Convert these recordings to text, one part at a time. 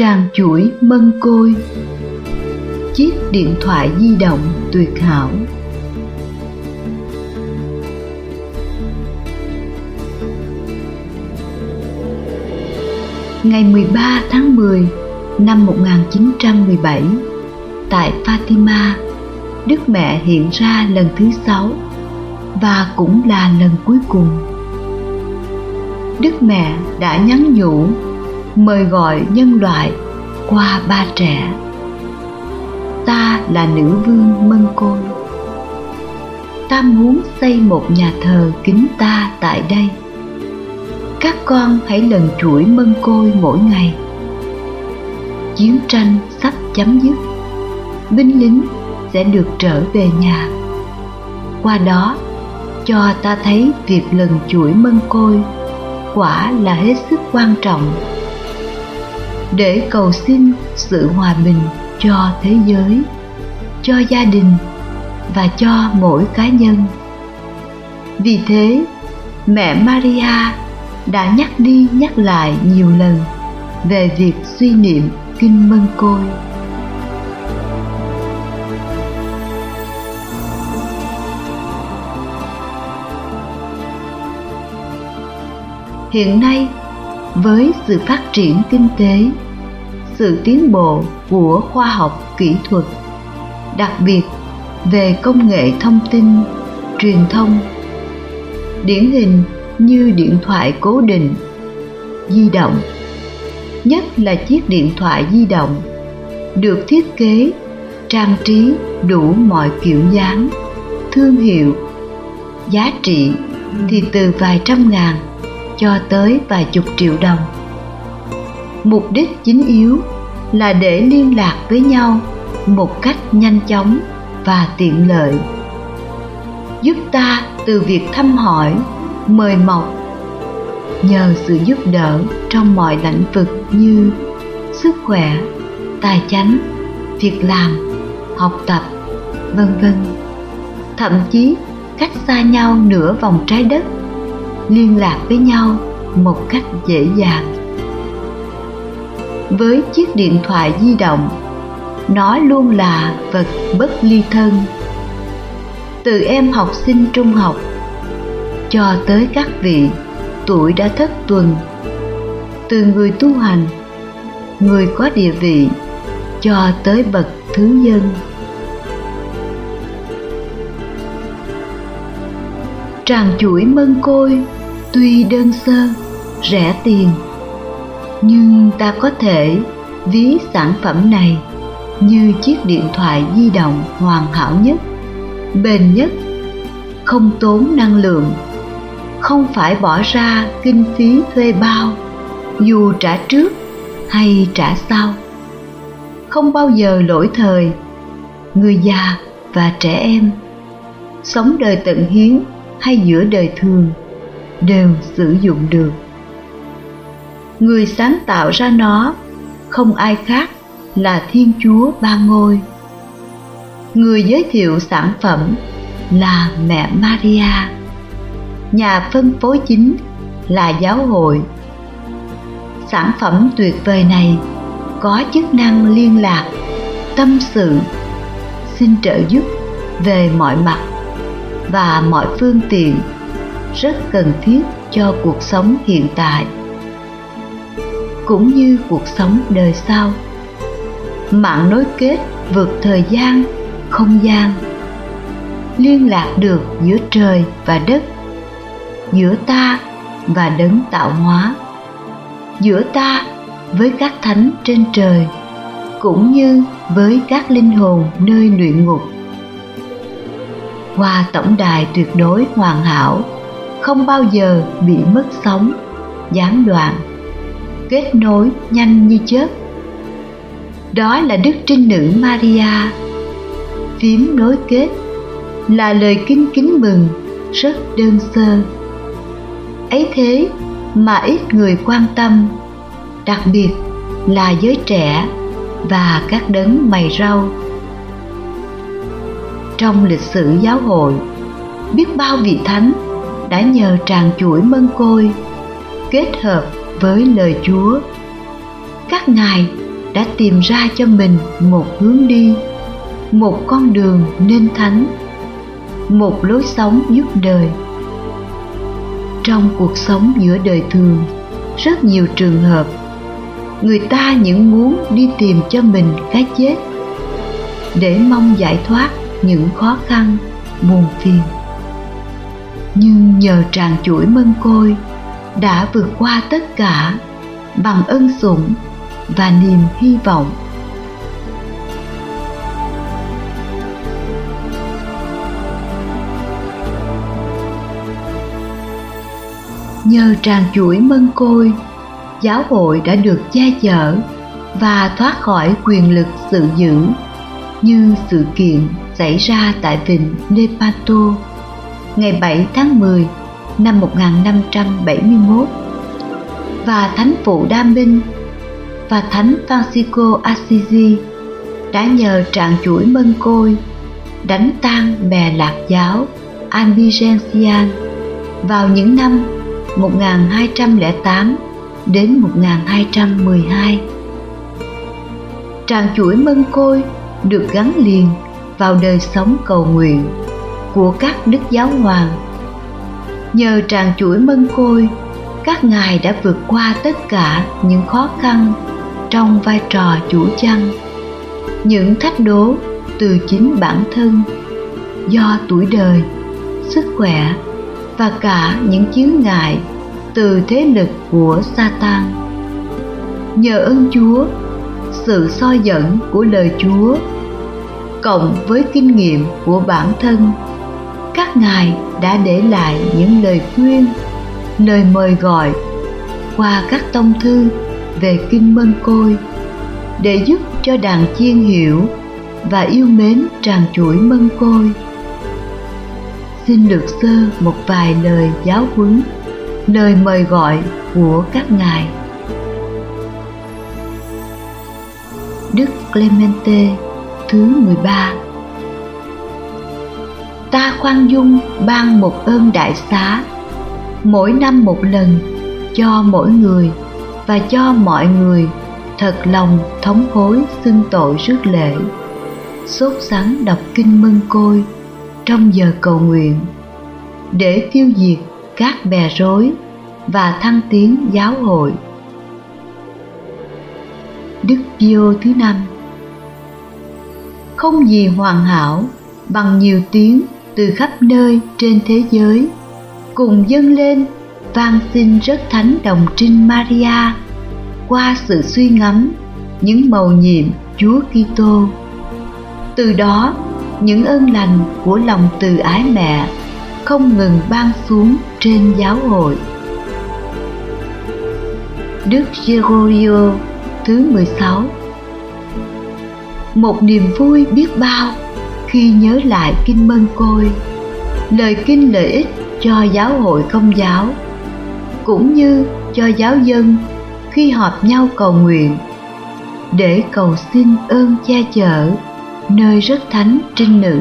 tràn chuỗi mân côi chiếc điện thoại di động tuyệt hảo ngày 13 tháng 10 năm 1917 tại Fatima, Đức Mẹ hiện ra lần thứ sáu và cũng là lần cuối cùng. Đức Mẹ đã nhắn nhủ mời gọi nhân loại qua ba trẻ. Ta là nữ vương Mân Côi. Ta muốn xây một nhà thờ kính ta tại đây. Các con hãy lần chuỗi mân côi mỗi ngày. Chiến tranh sắp chấm dứt. Binh lính sẽ được trở về nhà. Qua đó, cho ta thấy việc lần chuỗi mân côi quả là hết sức quan trọng để cầu xin sự hòa bình cho thế giới, cho gia đình và cho mỗi cá nhân. Vì thế, mẹ maria đã nhắc đi nhắc lại nhiều lần về việc suy niệm kinh mân côi. Hiện nay với sự phát triển kinh tế, sự tiến bộ của khoa học kỹ thuật, đặc biệt về công nghệ thông tin, truyền thông. Điển hình như điện thoại cố định, di động, nhất là chiếc điện thoại di động, được thiết kế, trang trí đủ mọi kiểu dáng, thương hiệu, giá trị thì từ vài trăm ngàn cho tới vài chục triệu đồng. Mục đích chính yếu là để liên lạc với nhau một cách nhanh chóng và tiện lợi, giúp ta từ việc thăm hỏi, mời mọc, nhờ sự giúp đỡ trong mọi lĩnh vực như sức khỏe, tài chánh, việc làm, học tập, vân vân. Thậm chí cách xa nhau nửa vòng trái đất liên lạc với nhau một cách dễ dàng. Với chiếc điện thoại di động, nó luôn là vật bất ly thân. Từ em học sinh trung học cho tới các vị tuổi đã thất tuần, từ người tu hành, người có địa vị cho tới bậc thứ dân tràng chuỗi mân côi, tuy đơn sơ, rẻ tiền. Nhưng ta có thể ví sản phẩm này như chiếc điện thoại di động hoàn hảo nhất, bền nhất, không tốn năng lượng, không phải bỏ ra kinh phí thuê bao, dù trả trước hay trả sau. Không bao giờ lỗi thời, người già và trẻ em, sống đời tận hiến hay giữa đời thường đều sử dụng được. Người sáng tạo ra nó, không ai khác là thiên chúa ba ngôi. Người giới thiệu sản phẩm là mẹ maria. Nhà phân phối chính là giáo hội. Sản phẩm tuyệt vời này có chức năng liên lạc, tâm sự, xin trợ giúp về mọi mặt và mọi phương tiện rất cần thiết cho cuộc sống hiện tại, cũng như cuộc sống đời sau. Mạng nối kết vượt thời gian, không gian, liên lạc được giữa trời và đất, giữa ta và đấng tạo hóa, giữa ta với các thánh trên trời, cũng như với các linh hồn nơi luyện ngục qua tổng đài tuyệt đối hoàn hảo, không bao giờ bị mất sóng, gián đoạn, kết nối nhanh như chớp. Đó là đức trinh nữ maria. Phím nối kết là lời kính kính mừng, rất đơn sơ. Ấy thế mà ít người quan tâm, đặc biệt là giới trẻ và các đấng mày rau trong lịch sử giáo hội. Biết bao vị thánh đã nhờ tràn chuỗi mân côi kết hợp với lời chúa. Các ngài đã tìm ra cho mình một hướng đi, một con đường nên thánh, một lối sống giúp đời. Trong cuộc sống giữa đời thường, rất nhiều trường hợp, người ta những muốn đi tìm cho mình cái chết để mong giải thoát những khó khăn, buồn phiền. Nhưng nhờ tràn chuỗi mân côi đã vượt qua tất cả bằng ân sủng và niềm hy vọng. Nhờ tràn chuỗi mân côi, giáo hội đã được che chở và thoát khỏi quyền lực sự giữ như sự kiện xảy ra tại vịnh Lepanto ngày 7 tháng 10 năm 1571 và Thánh Phụ Đa Minh và Thánh Francisco Assisi đã nhờ trạng chuỗi mân côi, đánh tan bè lạc giáo Albigensian vào những năm 1208 đến 1212. Tràng chuỗi mân côi được gắn liền vào đời sống cầu nguyện của các đức giáo hoàng. Nhờ tràng chuỗi mân côi, các ngài đã vượt qua tất cả những khó khăn trong vai trò chủ chăn, những thách đố từ chính bản thân do tuổi đời, sức khỏe và cả những chướng ngại từ thế lực của Satan. Nhờ ơn Chúa, sự soi dẫn của lời Chúa cộng với kinh nghiệm của bản thân, các ngài đã để lại những lời khuyên, lời mời gọi qua các tông thư về kinh mân côi để giúp cho đàn chiên hiểu và yêu mến tràn chuỗi mân côi. Xin lược sơ một vài lời giáo huấn lời mời gọi của các ngài. Đức Clemente thứ 13 Ta khoan dung ban một ơn đại xá, Mỗi năm một lần cho mỗi người Và cho mọi người thật lòng thống hối xưng tội rước lễ Sốt sắng đọc kinh mân côi trong giờ cầu nguyện, để tiêu diệt các bè rối và thăng tiến giáo hội. Đức Pio thứ năm Không gì hoàn hảo bằng nhiều tiếng từ khắp nơi trên thế giới cùng dâng lên, vang xin rất thánh đồng trinh Maria qua sự suy ngẫm những màu nhiệm Chúa Kitô. Từ đó, những ơn lành của lòng từ ái mẹ không ngừng ban xuống trên giáo hội. Đức Gregorio thứ 16 Một niềm vui biết bao khi nhớ lại Kinh Mân Côi, lời kinh lợi ích cho giáo hội công giáo, cũng như cho giáo dân khi họp nhau cầu nguyện để cầu xin ơn che chở nơi rất thánh trinh nữ.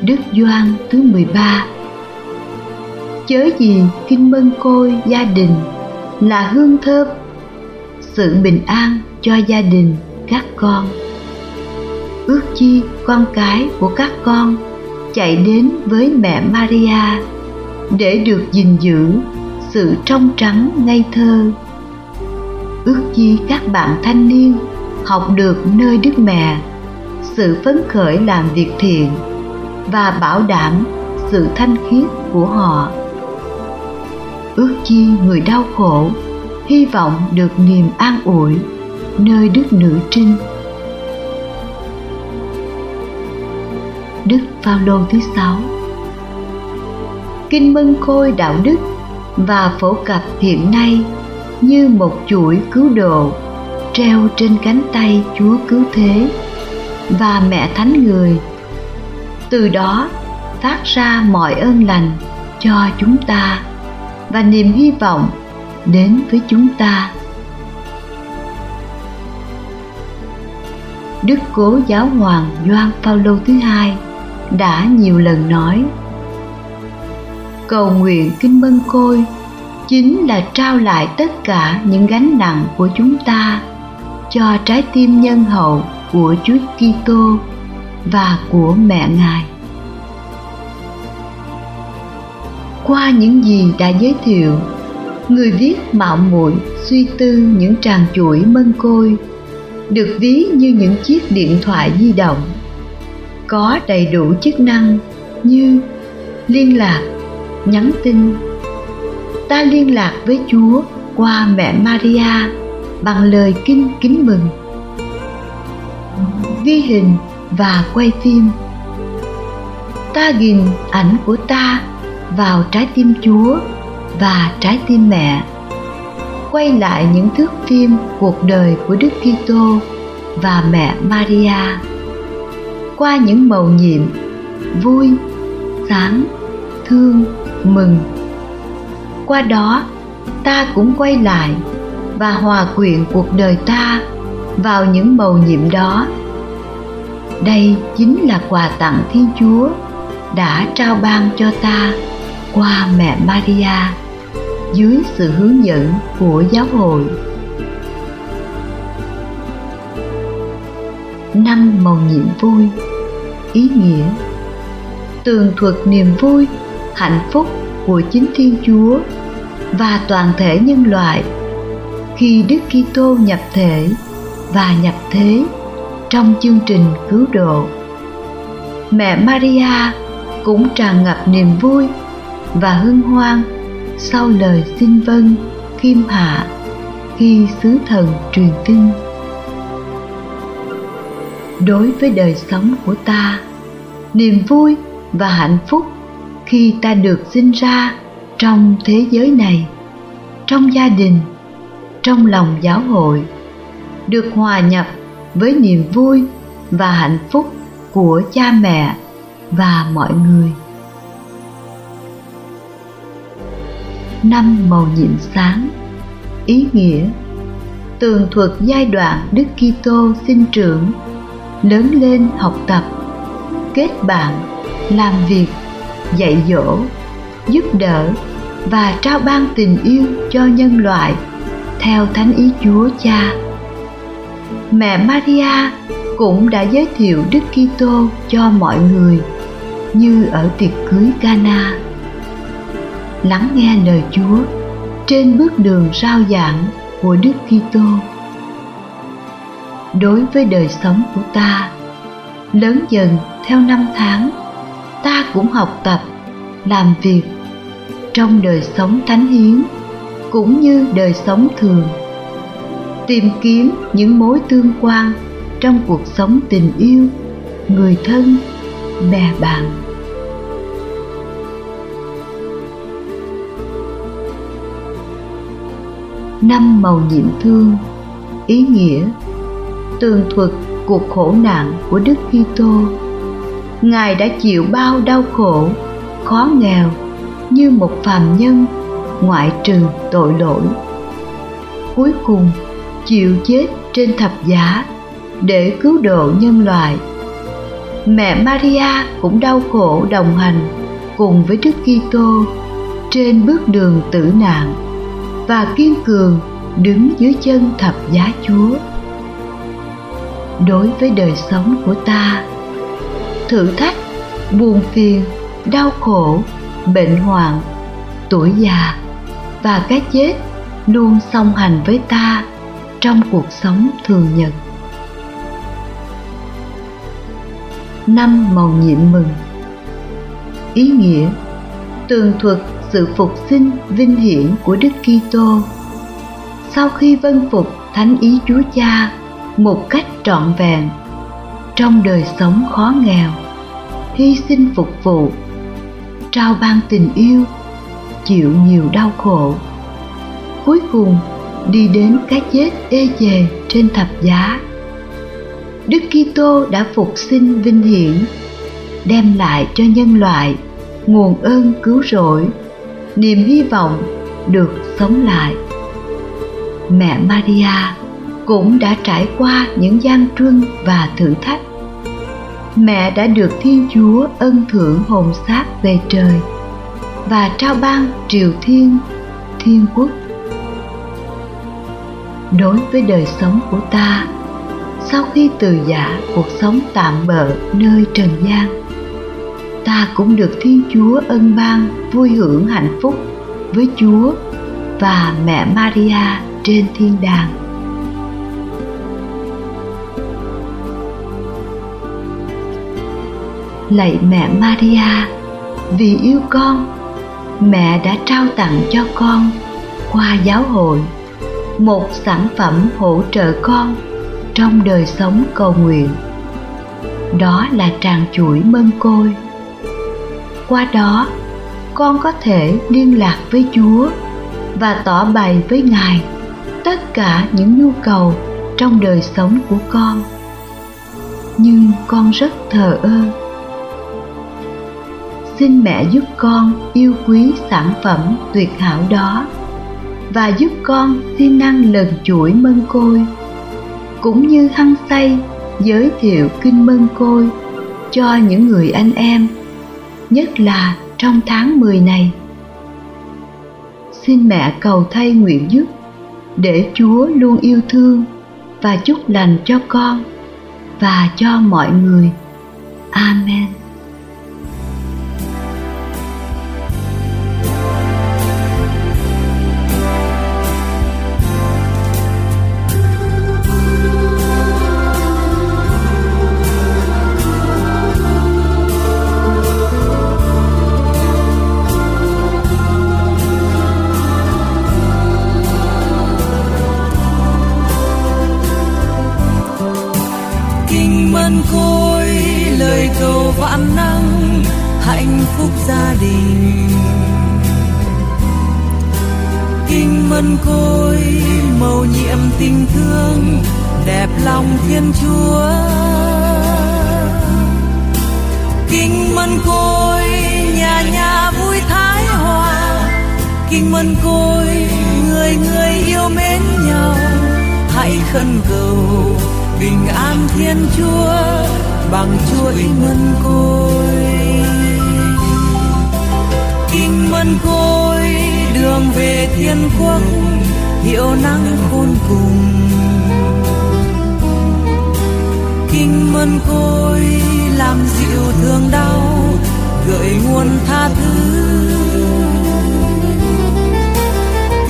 Đức Doan thứ 13 Chớ gì kinh mân côi gia đình là hương thơm, Sự bình an cho gia đình các con. Ước chi con cái của các con chạy đến với mẹ Maria để được gìn giữ sự trong trắng ngây thơ. Ước chi các bạn thanh niên học được nơi đức mẹ, sự phấn khởi làm việc thiện và bảo đảm sự thanh khiết của họ ước chi người đau khổ, hy vọng được niềm an ủi nơi đức nữ trinh. Đức phaolô thứ sáu. Kinh mân khôi đạo đức và phổ cập hiện nay như một chuỗi cứu độ treo trên cánh tay Chúa cứu thế và mẹ thánh người. Từ đó phát ra mọi ơn lành cho chúng ta và niềm hy vọng đến với chúng ta. Đức Cố Giáo Hoàng Gioan Phaolô thứ hai đã nhiều lần nói: Cầu nguyện kinh mân côi chính là trao lại tất cả những gánh nặng của chúng ta cho trái tim nhân hậu của Chúa Kitô và của mẹ Ngài. Qua những gì đã giới thiệu, người viết mạo muội suy tư những tràng chuỗi mân côi được ví như những chiếc điện thoại di động. Có đầy đủ chức năng như liên lạc nhắn tin. Ta liên lạc với chúa qua mẹ maria bằng lời kinh kính mừng. Ghi hình và quay phim. Ta ghìn ảnh của ta vào trái tim chúa và trái tim mẹ. Quay lại những thước phim cuộc đời của đức kitô và mẹ maria. Qua những màu nhiệm, vui, sáng, thương, mừng. Qua đó, ta cũng quay lại và hòa quyện cuộc đời ta vào những màu nhiệm đó. Đây chính là quà tặng thiên chúa đã trao ban cho ta qua mẹ maria dưới sự hướng dẫn của giáo hội. Năm màu nhiệm vui, ý nghĩa, tường thuật niềm vui, hạnh phúc của chính thiên chúa và toàn thể nhân loại khi đức kitô nhập thể và nhập thế trong chương trình cứu độ. Mẹ maria cũng tràn ngập niềm vui và hân hoan sau lời xin vâng kim hạ khi sứ thần truyền tin. Đối với đời sống của ta, niềm vui và hạnh phúc khi ta được sinh ra trong thế giới này, trong gia đình, trong lòng giáo hội được hòa nhập với niềm vui và hạnh phúc của cha mẹ và mọi người. Năm màu nhiệm sáng. Ý nghĩa, tường thuật giai đoạn đức kitô sinh trưởng, lớn lên học tập, kết bạn, làm việc, dạy dỗ, giúp đỡ và trao ban tình yêu cho nhân loại theo thánh ý chúa cha. Mẹ maria cũng đã giới thiệu đức kitô cho mọi người như ở tiệc cưới cana lắng nghe lời chúa trên bước đường rao giảng của đức kitô. Đối với đời sống của ta, lớn dần theo năm tháng, ta cũng học tập, làm việc trong đời sống thánh hiến cũng như đời sống thường, tìm kiếm những mối tương quan trong cuộc sống tình yêu, người thân, bè bạn. Năm màu nhiệm thương ý nghĩa tường thuật cuộc khổ nạn của Đức Kitô. Ngài đã chịu bao đau khổ, khó nghèo như một phàm nhân ngoại trừ tội lỗi. Cuối cùng chịu chết trên thập giá để cứu độ nhân loại. Mẹ Maria cũng đau khổ đồng hành cùng với Đức Kitô trên bước đường tử nạn và kiên cường đứng dưới chân thập giá Chúa. Đối với đời sống của ta, thử thách, buồn phiền, đau khổ, bệnh hoạn, tuổi già và cái chết luôn song hành với ta trong cuộc sống thường nhật. Năm màu nhiệm mừng. Ý nghĩa, tường thuật sự phục sinh vinh hiển của đức kitô. Sau khi vân phục thánh ý chúa cha một cách trọn vẹn, trong đời sống khó nghèo, hy sinh phục vụ, trao ban tình yêu, chịu nhiều đau khổ, cuối cùng đi đến cái chết ê chề trên thập giá. Đức kitô đã phục sinh vinh hiển, đem lại cho nhân loại nguồn ơn cứu rỗi niềm hy vọng được sống lại. Mẹ maria cũng đã trải qua những gian truân và thử thách. Mẹ đã được thiên chúa ân thưởng hồn xác về trời và trao ban triều thiên thiên quốc. Đối với đời sống của ta, sau khi từ giả cuộc sống tạm bợ nơi trần gian ta cũng được thiên chúa ân ban, vui hưởng hạnh phúc với chúa và mẹ maria trên thiên đàng. Lạy mẹ maria, vì yêu con, mẹ đã trao tặng cho con qua giáo hội, một sản phẩm hỗ trợ con trong đời sống cầu nguyện. Đó là tràng chuỗi mân côi qua đó, con có thể liên lạc với chúa và tỏ bày với ngài tất cả những nhu cầu trong đời sống của con. Nhưng con rất thờ ơ. Xin mẹ giúp con yêu quý sản phẩm tuyệt hảo đó và giúp con siêng năng lần chuỗi mân côi, cũng như hăng say giới thiệu kinh mân côi cho những người anh em nhất là trong tháng 10 này. Xin mẹ cầu thay nguyện giúp để chúa luôn yêu thương và chúc lành cho con và cho mọi người. Amen. Mân côi màu nhiệm tình thương, đẹp lòng thiên chúa. Kinh mân côi, nhà nhà vui thái hòa. Kinh mân côi, người người yêu mến nhau. Hãy khẩn cầu bình an thiên chúa bằng chuỗi mân côi kinh mân côi đường về thiên quốc, hiệu năng khôn cùng. Kinh mân côi làm dịu thương đau, gợi nguồn tha thứ.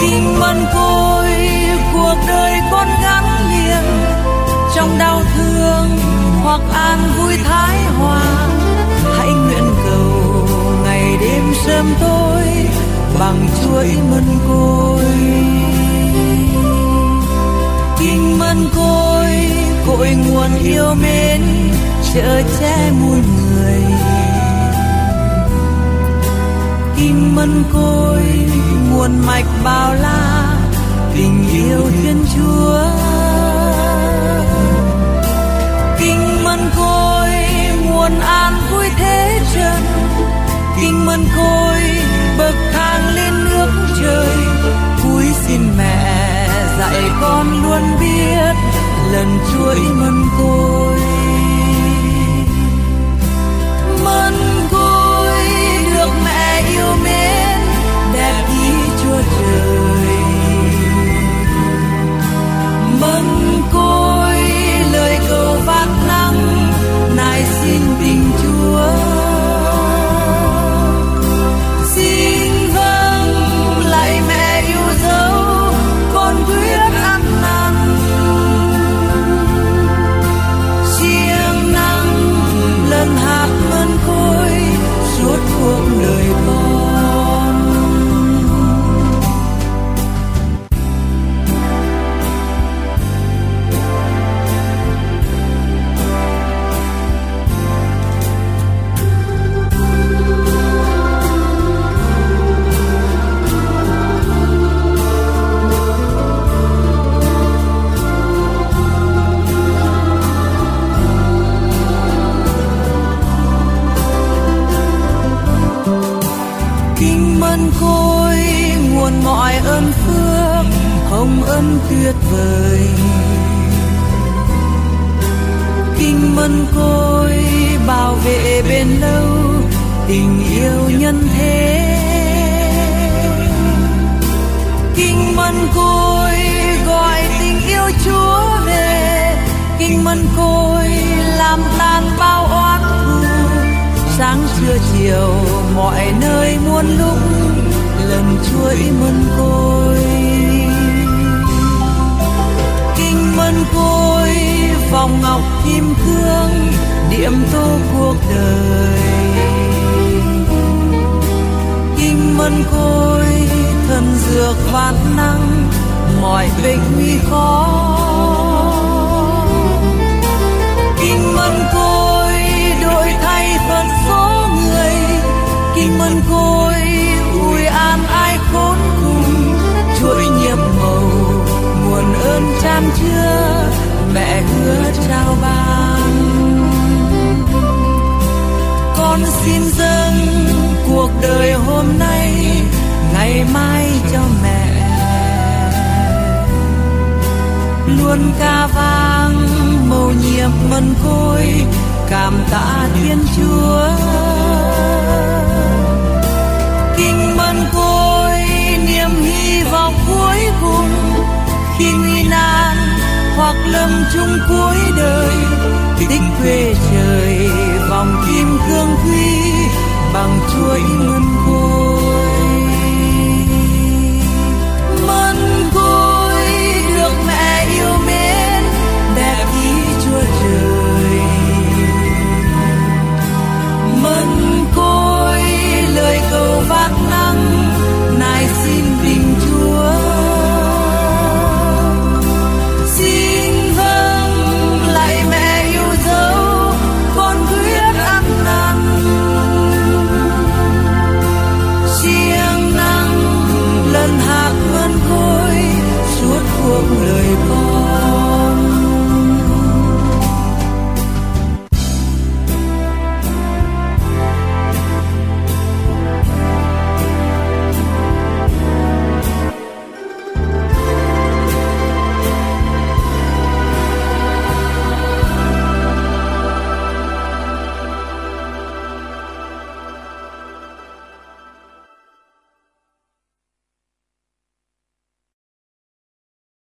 Kinh mân côi cuộc đời con gắn liền, trong đau thương hoặc an vui thái hòa đêm sớm tôi bằng chuỗi mân côi. Kinh mân côi, cội nguồn yêu mến, chở che muôn người. Kinh mân côi, nguồn mạch bao la, tình yêu thiên chúa. Dạy con luôn biết lần chuỗi mân côi. Tuyệt vời. Kinh mân côi bảo vệ bên lâu tình yêu nhân thế. Kinh mân côi gọi tình yêu chúa về, kinh mân côi làm tan bao oán thù. Sáng trưa chiều mọi nơi muôn lúc, lần chuỗi mân côi. Ơn côi, vòng ngọc kim cương điểm tô cuộc đời. Kinh mân côi thần dược vạn năng, mọi bệnh nguy khó. Chăm chưa, mẹ hứa trao ban. Con xin dâng cuộc đời hôm nay, ngày mai cho mẹ. Luôn ca vang mầu nhiệm mân côi, cảm tạ thiên chúa. Kinh mân côi, niềm hy vọng cuối cùng, khi nguy chung cuối đời. Tích quê trời vòng kim cương quy bằng chuỗi